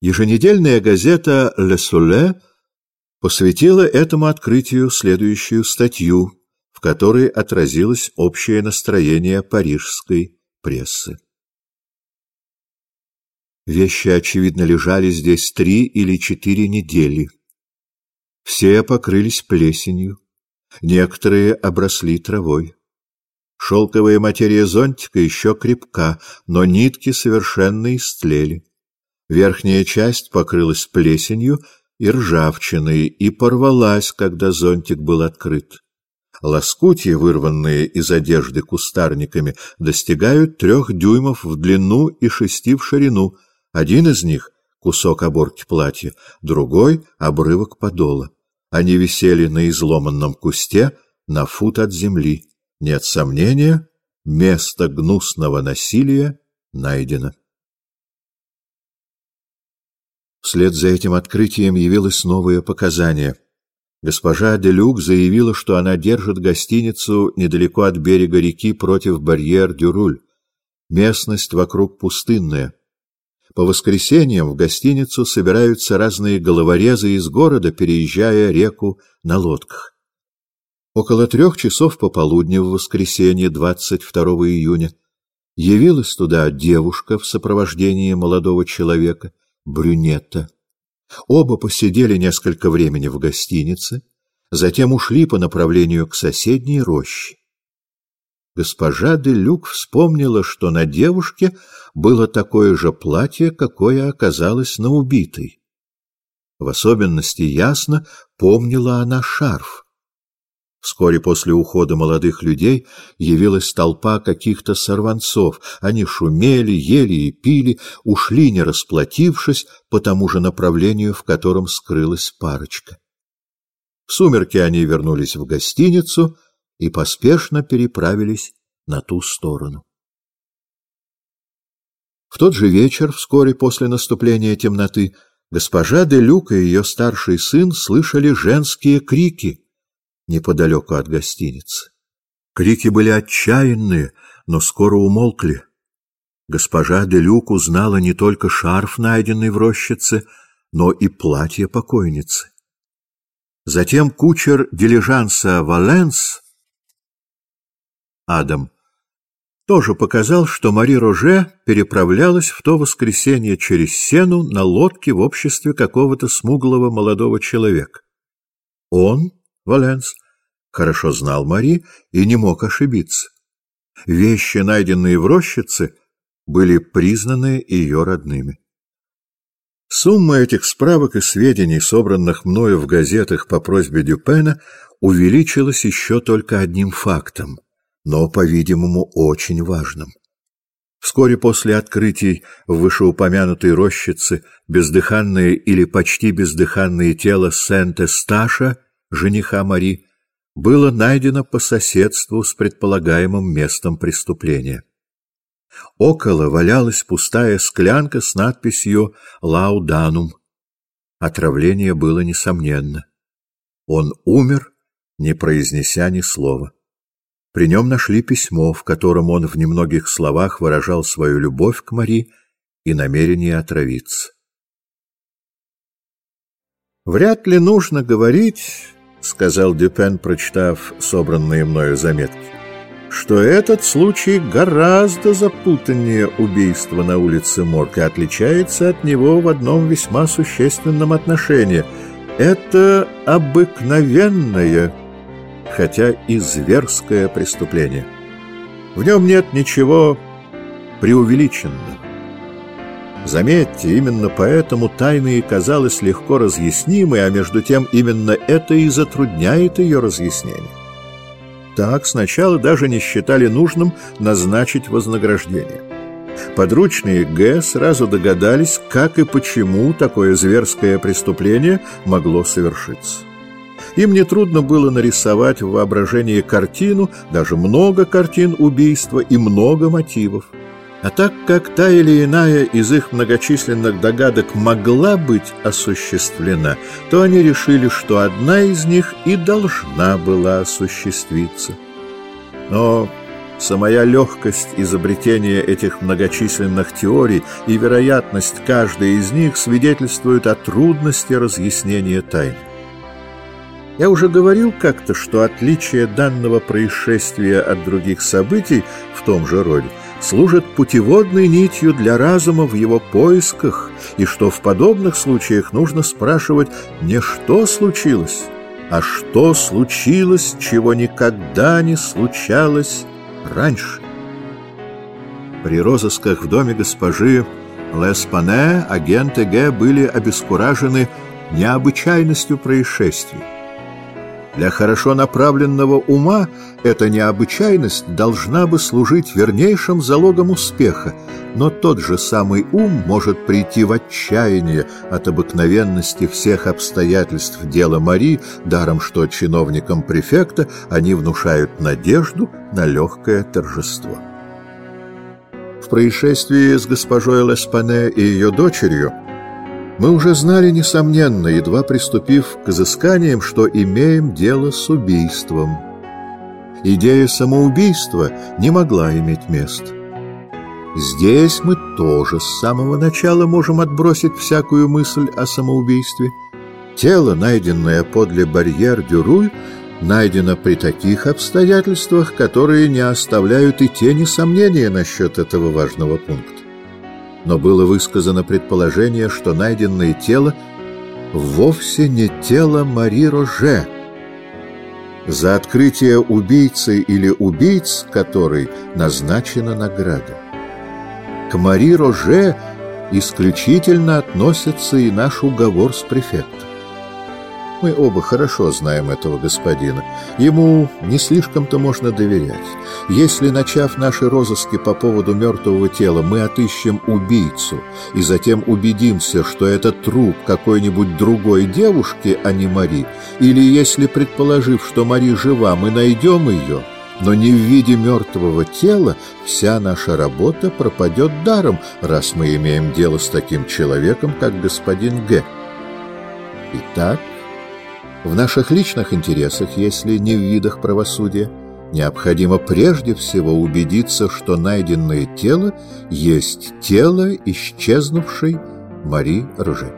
Еженедельная газета «Ле Соле» посвятила этому открытию следующую статью, в которой отразилось общее настроение парижской прессы. Вещи, очевидно, лежали здесь три или четыре недели. Все покрылись плесенью, некоторые обросли травой. Шелковая материя зонтика еще крепка, но нитки совершенно истлели. Верхняя часть покрылась плесенью и ржавчиной и порвалась, когда зонтик был открыт. Лоскутья, вырванные из одежды кустарниками, достигают трех дюймов в длину и шести в ширину. Один из них — кусок оборки платья, другой — обрывок подола. Они висели на изломанном кусте на фут от земли. Нет сомнения, место гнусного насилия найдено. Вслед за этим открытием явилось новое показание. Госпожа Делюк заявила, что она держит гостиницу недалеко от берега реки против барьер-дюруль. Местность вокруг пустынная. По воскресеньям в гостиницу собираются разные головорезы из города, переезжая реку на лодках. Около трех часов пополудни в воскресенье 22 июня явилась туда девушка в сопровождении молодого человека, брюнетта. Оба посидели несколько времени в гостинице, затем ушли по направлению к соседней роще. Госпожа де Люк вспомнила, что на девушке было такое же платье, какое оказалось на убитой. В особенности ясно помнила она шарф. Вскоре после ухода молодых людей явилась толпа каких-то сорванцов. Они шумели, ели и пили, ушли, не расплатившись, по тому же направлению, в котором скрылась парочка. В сумерки они вернулись в гостиницу и поспешно переправились на ту сторону. В тот же вечер, вскоре после наступления темноты, госпожа де Люк и ее старший сын слышали женские крики — неподалеку от гостиницы. Крики были отчаянные, но скоро умолкли. Госпожа Делюк узнала не только шарф, найденный в рощице, но и платье покойницы. Затем кучер дилижанса Валенс, Адам, тоже показал, что Мари Роже переправлялась в то воскресенье через Сену на лодке в обществе какого-то смуглого молодого человека. Он Валенс хорошо знал Мари и не мог ошибиться. Вещи, найденные в рощице, были признаны ее родными. Сумма этих справок и сведений, собранных мною в газетах по просьбе Дюпена, увеличилась еще только одним фактом, но, по-видимому, очень важным. Вскоре после открытий в вышеупомянутой рощице бездыханное или почти бездыханное тело Сент-Эсташа — жениха Мари, было найдено по соседству с предполагаемым местом преступления. Около валялась пустая склянка с надписью «Лауданум». Отравление было несомненно. Он умер, не произнеся ни слова. При нем нашли письмо, в котором он в немногих словах выражал свою любовь к Мари и намерение отравиться. Вряд ли нужно говорить — сказал Дюпен, прочитав собранные мною заметки, — что этот случай гораздо запутаннее убийства на улице Морг и отличается от него в одном весьма существенном отношении. Это обыкновенное, хотя и зверское преступление. В нем нет ничего преувеличенного. Заметьте, именно поэтому тайна и казалась легко разъяснимой, а между тем именно это и затрудняет ее разъяснение. Так сначала даже не считали нужным назначить вознаграждение. Подручные Г сразу догадались, как и почему такое зверское преступление могло совершиться. Им нетрудно было нарисовать в воображении картину, даже много картин убийства и много мотивов. А так как та или иная из их многочисленных догадок могла быть осуществлена, то они решили, что одна из них и должна была осуществиться. Но Самая легкость изобретения этих многочисленных теорий и вероятность каждой из них свидетельствуют о трудности разъяснения тайн. Я уже говорил как-то, что отличие данного происшествия от других событий в том же роде служит путеводной нитью для разума в его поисках, и что в подобных случаях нужно спрашивать не что случилось, а что случилось, чего никогда не случалось раньше. При розысках в доме госпожи Леспане агенты Г были обескуражены необычайностью происшествий. Для хорошо направленного ума эта необычайность должна бы служить вернейшим залогом успеха, но тот же самый ум может прийти в отчаяние от обыкновенности всех обстоятельств дела Мари, даром что чиновникам префекта они внушают надежду на легкое торжество. В происшествии с госпожой Леспане и ее дочерью мы уже знали, несомненно, едва приступив к изысканиям, что имеем дело с убийством. Идея самоубийства не могла иметь места. Здесь мы тоже с самого начала можем отбросить всякую мысль о самоубийстве. Тело, найденное подле барьер-дюруль, найдено при таких обстоятельствах, которые не оставляют и тени сомнения насчет этого важного пункта но было высказано предположение, что найденное тело вовсе не тело Мари Роже. За открытие убийцы или убийц которой назначена награда. К Мари Роже исключительно относится и наш уговор с префектом. Мы оба хорошо знаем этого господина. Ему не слишком-то можно доверять. Если, начав наши розыски по поводу мертвого тела, мы отыщем убийцу и затем убедимся, что это труп какой-нибудь другой девушки, а не Мари, или если, предположив, что Мари жива, мы найдем ее, но не в виде мертвого тела, вся наша работа пропадет даром, раз мы имеем дело с таким человеком, как господин Г. Итак, в наших личных интересах, если не в видах правосудия, необходимо прежде всего убедиться, что найденное тело есть тело исчезнувшей Мари Роже.